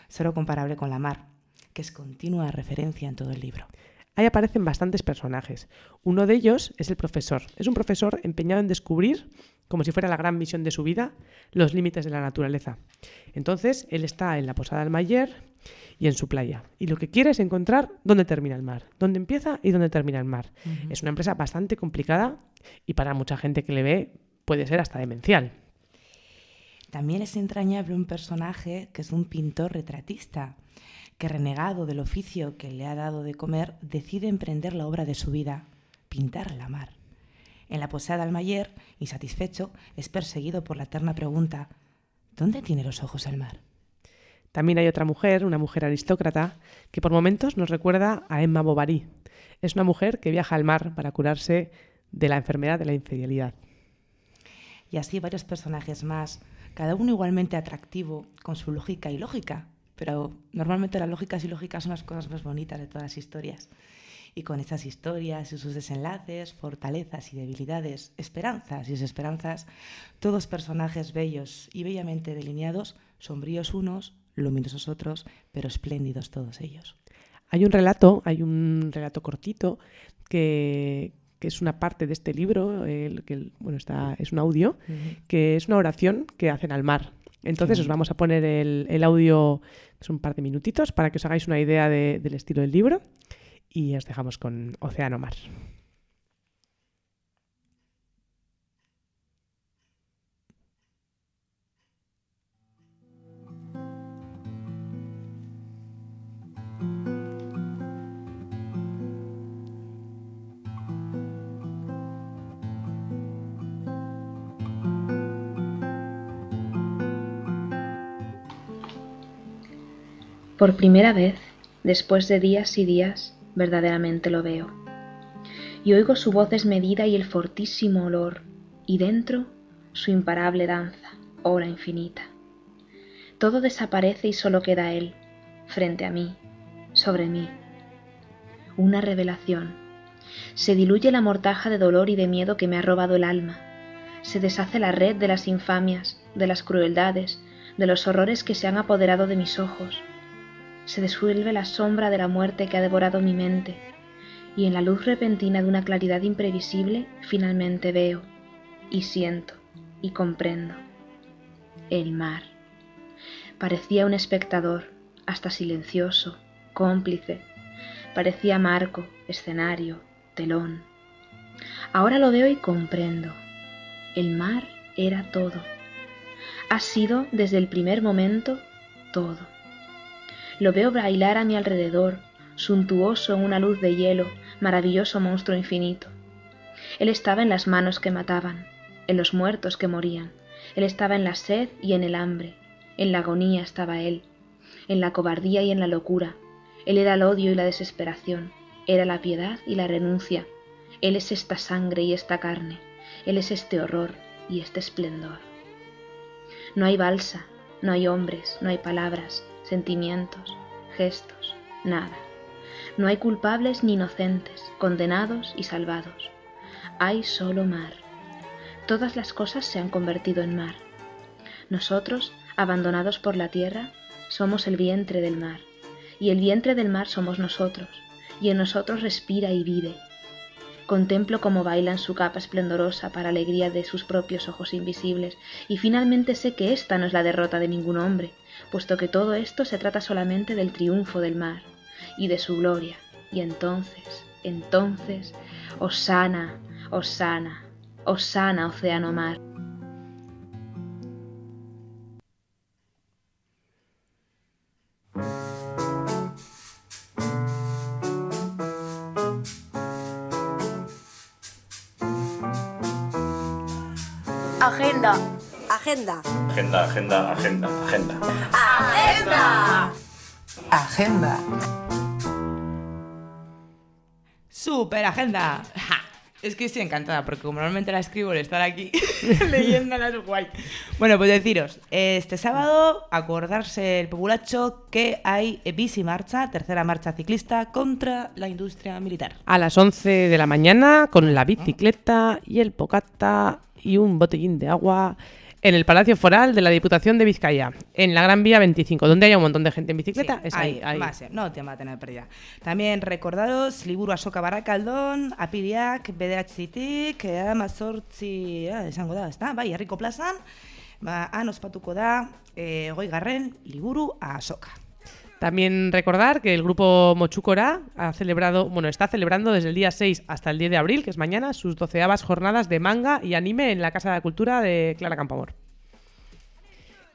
solo comparable con la mar, que es continua referencia en todo el libro. Ahí aparecen bastantes personajes. Uno de ellos es el profesor. Es un profesor empeñado en descubrir, como si fuera la gran misión de su vida, los límites de la naturaleza. Entonces, él está en la posada del Mayer y en su playa. Y lo que quiere es encontrar dónde termina el mar, dónde empieza y dónde termina el mar. Es una empresa bastante complicada y para mucha gente que le ve puede ser hasta demencial. También es entrañable un personaje que es un pintor retratista, que renegado del oficio que le ha dado de comer, decide emprender la obra de su vida, pintar la mar. En la posada Almayer, insatisfecho, es perseguido por la eterna pregunta, ¿dónde tiene los ojos el mar? También hay otra mujer, una mujer aristócrata, que por momentos nos recuerda a Emma Bovary. Es una mujer que viaja al mar para curarse de la enfermedad de la infidelidad. Y así varios personajes más, cada uno igualmente atractivo, con su lógica y lógica. Pero normalmente las lógicas y lógicas son las cosas más bonitas de todas las historias. Y con estas historias y sus desenlaces, fortalezas y debilidades, esperanzas y desesperanzas, todos personajes bellos y bellamente delineados, sombríos unos, luminosos otros, pero espléndidos todos ellos. Hay un relato, hay un relato cortito que, que es una parte de este libro, el, que el- bueno, está, es un audio, que es una oración que hacen al mar. Entonces os vamos a poner el, el audio, son un par de minutitos, para que os hagáis una idea de- del estilo del libro. Y os dejamos con Océano Mar. Por primera vez, después de días y días, verdaderamente lo veo. Y oigo su voz desmedida y el fortísimo olor, y dentro su imparable danza, hora infinita. Todo desaparece y solo queda él, frente a mí, sobre mí. Una revelación. Se diluye la mortaja de dolor y de miedo que me ha robado el alma. Se deshace la red de las infamias, de las crueldades, de los horrores que se han apoderado de mis ojos. Se disuelve la sombra de la muerte que ha devorado mi mente, y en la luz repentina de una claridad imprevisible finalmente veo, y siento, y comprendo. El mar. Parecía un espectador, hasta silencioso, cómplice. Parecía marco, escenario, telón. Ahora lo veo y comprendo. El mar era todo. Ha sido desde el primer momento todo. Lo veo bailar a mi alrededor, suntuoso en una luz de hielo, maravilloso monstruo infinito. Él estaba en las manos que mataban, en los muertos que morían. Él estaba en la sed y en el hambre. En la agonía estaba él, en la cobardía y en la locura. Él era el odio y la desesperación. Era la piedad y la renuncia. Él es esta sangre y esta carne. Él es este horror y este esplendor. No hay balsa, no hay hombres, no hay palabras, sentimientos, gestos, nada. No hay culpables ni inocentes, condenados y salvados. Hay solo mar. Todas las cosas se han convertido en mar. Nosotros, abandonados por la tierra, somos el vientre del mar, y el vientre del mar somos nosotros, y en nosotros respira y vive. Contemplo cómo bailan su capa esplendorosa para alegría de sus propios ojos invisibles, y finalmente sé que esta no es la derrota de ningún hombre, puesto que todo esto se trata solamente del triunfo del mar y de su gloria. Y entonces, entonces, Osana, Osana, Osana, océano mar. Agenda. Agenda, agenda, agenda, agenda. Agenda. Agenda. ¡Super agenda! ¡Ja! Es que estoy encantada porque como normalmente la escribo el estar aquí (laughs) (laughs) leyéndola es guay. Bueno, pues deciros, este sábado acordarse el populacho que hay bici marcha, tercera marcha ciclista contra la industria militar. A las 11 de la mañana con la bicicleta y el pocata y un botellín de agua en el Palacio Foral de la Diputación de Vizcaya, en la Gran Vía 25, donde haya un montón de gente en bicicleta. es ahí, ahí. va a ser, no te va a tener pérdida. También recordaros, liburu asoka barakaldon, apiriak, bederatzitik, amazortzi, ah, esango da, ezta? Bai, herriko plazan, ba, han ospatuko da, eh, goi garren, liburu asoka. También recordar que el grupo Mochukora ha celebrado, bueno, está celebrando desde el día 6 hasta el 10 de abril, que es mañana, sus doceavas jornadas de manga y anime en la Casa de la Cultura de Clara Campoamor.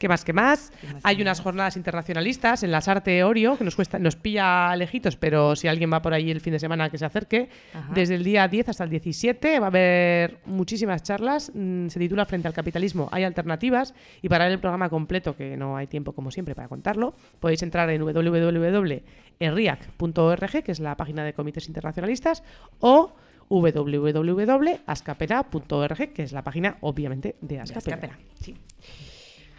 ¿Qué más? ¿Qué más? Hay unas jornadas internacionalistas en las Arte Orio, que nos cuesta, nos pilla lejitos, pero si alguien va por ahí el fin de semana que se acerque, Ajá. desde el día 10 hasta el 17 va a haber muchísimas charlas. mm, Se titula Frente al capitalismo hay alternativas y para ver el programa completo, que no hay tiempo como siempre para contarlo, podéis entrar en www.erriac.org, que es la página de comités internacionalistas, o www.ascapera.org, que es la página obviamente de Ascapera. Ascapera, sí.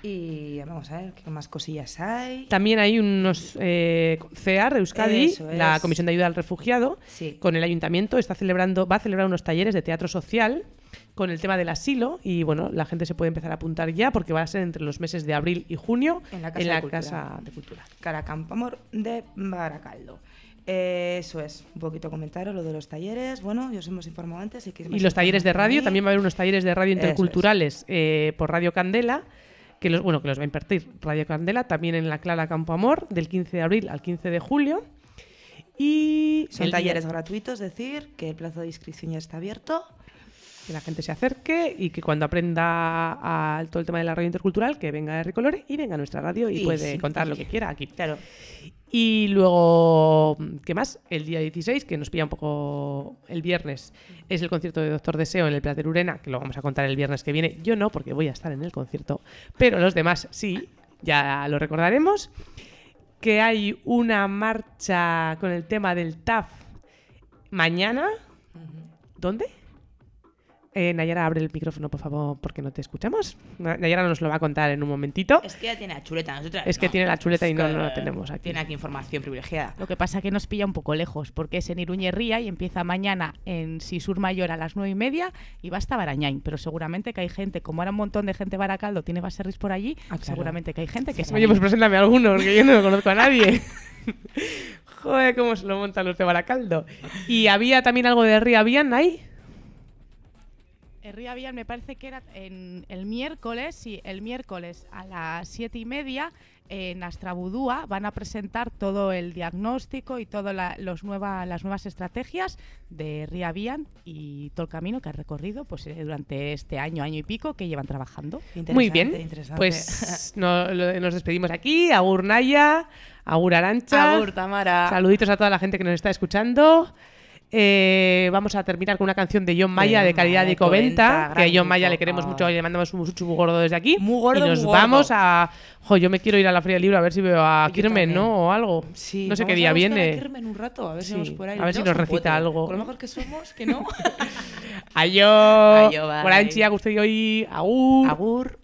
Y vamos a ver qué más cosillas hay. También hay unos eh, CEAR Euskadi, la. Comisión de Ayuda al Refugiado, Sí. con el ayuntamiento está celebrando, va a celebrar unos talleres de teatro social con el tema del asilo y bueno, la gente se puede empezar a apuntar ya porque va a ser entre los meses de abril y junio En la Casa de Cultura. Casa de Cultura. Caracampamor de Baracaldo. Eh, eso es, un poquito comentaros lo de los talleres. Bueno, ya os hemos informado antes. Y más los talleres de radio, también va a haber unos talleres de radio interculturales eh, por Radio Candela, que los, bueno, que los va a impartir Radio Candela, también en la Clara Campo Amor, del 15 de abril al 15 de julio. Y Son día- talleres gratuitos, es decir, que el plazo de inscripción ya está abierto. que la gente se acerque y que cuando aprenda a todo el tema de la radio intercultural, que venga de Ricolore y venga a nuestra radio y, Y puede sí, contar lo que quiera aquí. Claro. Y luego, ¿qué más? El día 16, que nos pilla un poco el viernes, es el concierto de Doctor Deseo en el Plater Urena, que lo vamos a contar el viernes que viene. Yo no, porque voy a estar en el concierto, pero los demás sí, ya lo recordaremos. Que hay una marcha con el tema del TAF mañana. ¿Dónde? Eh, Nayara, abre el micrófono, por favor, porque no te escuchamos. Na- Nayara nos lo va a contar en un momentito. Es que ya tiene la chuleta, nosotras Es que tiene la chuleta y Es no, la tenemos aquí. Tiene aquí información privilegiada. Lo que pasa que nos pilla un poco lejos, porque es en Iruñerría y empieza mañana en Sisur Mayor a las nueve y media y va hasta Barañain. Pero seguramente que hay gente, como ahora un montón de gente de Baracaldo tiene baserris por allí, seguramente que hay gente que se Oye, pues preséntame a alguno, porque yo no conozco a nadie. (laughs) (laughs) Joder, cómo se lo montan los de Baracaldo. Y había también algo de Riavian ahí. El Ría Villar me parece que era en el miércoles, sí, el miércoles a las siete y media en Astrabudúa van a presentar todo el diagnóstico y todas los nueva, las nuevas estrategias de Ría Vian y todo el camino que ha recorrido pues, eh, durante este año, año y pico que llevan trabajando. Muy bien. Pues (laughs) no- lo- nos despedimos aquí. Agur Naya, Agur Arancha. Agur, Tamara. Saluditos a toda la gente que nos está escuchando. Eh, vamos a terminar con una canción de John Maya De de Caridad Maya y Coventa. Que a John Maya le queremos mucho y le mandamos un mucho muy gordo desde aquí. gordo, y nos muy gordo. vamos a. Jo, yo me quiero ir a la Feria del Libro a ver si veo a Yo Kirmen, también. ¿no? O algo. Sí, no sé qué día viene. a Kirmen un rato, a ver si Sí, vamos por ahí. a ver si nos recita algo. Con lo mejor que somos, que no. (laughs) Ayo. Bai. Orantzi, agustei hoi. Agur. Agur.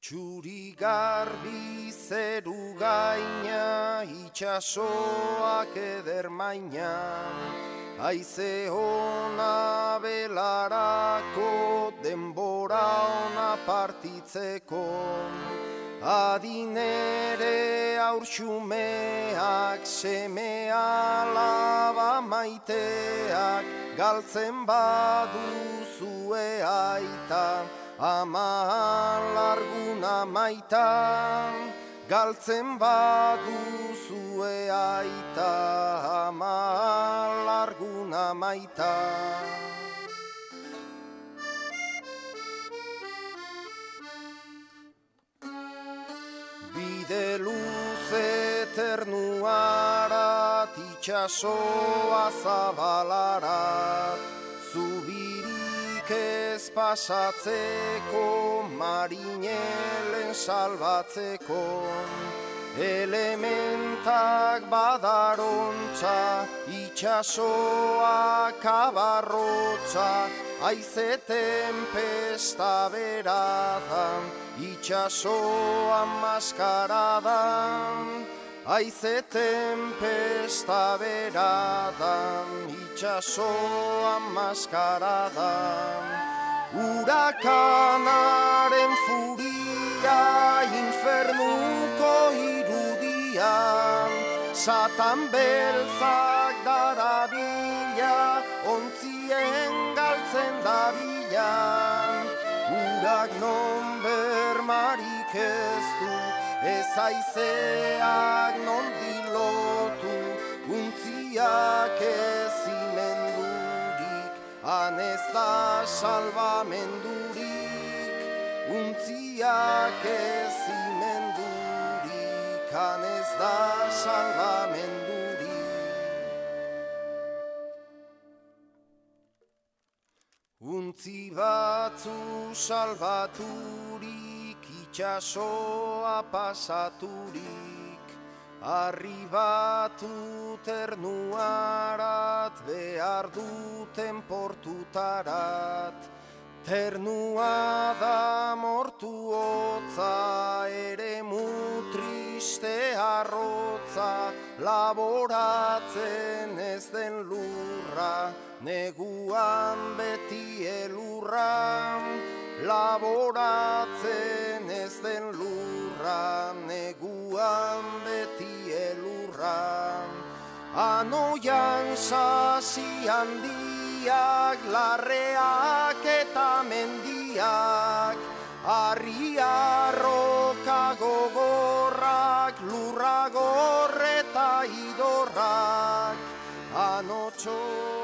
Txuri garbi zeru gaina, itxasoak eder maina, Aize ona belarako, denbora ona partitzeko, adinere aurxumeak, seme alaba maiteak, galtzen baduzue aita, ama larguna maita, galtzen baduzue aita, ama larguna maita. bide luze ternuarat itxasoa zabalarat Denak pasatzeko, marinelen salbatzeko, elementak badarontza, itxasoak abarrotza, aizeten pesta beradan, itxasoan maskaradan, aizeten pesta beradan, itxasoan maskaradan urakanaren furia infernuko irudian satan beltzak darabila ontzien galtzen dabilan urak non bermarik ez du ez aizeak non dilotu untziak ez imendurik han ez da salvamendurik untziak ez imendurik ez da salvamendurik Untzi batzu salbaturik, itxasoa pasaturik, arribatu ternuarat, behar duten portutarat, ternua da mortu hotza, ere mutriste arrotza, laboratzen ez den lurra, neguan beti elurra, laboratzen ez den lurra, neguan beti. Anoian sasi handiak, larreak eta mendiak, Arriarroka gogorrak, lurra gorreta idorrak, anotxo